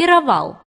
пировал.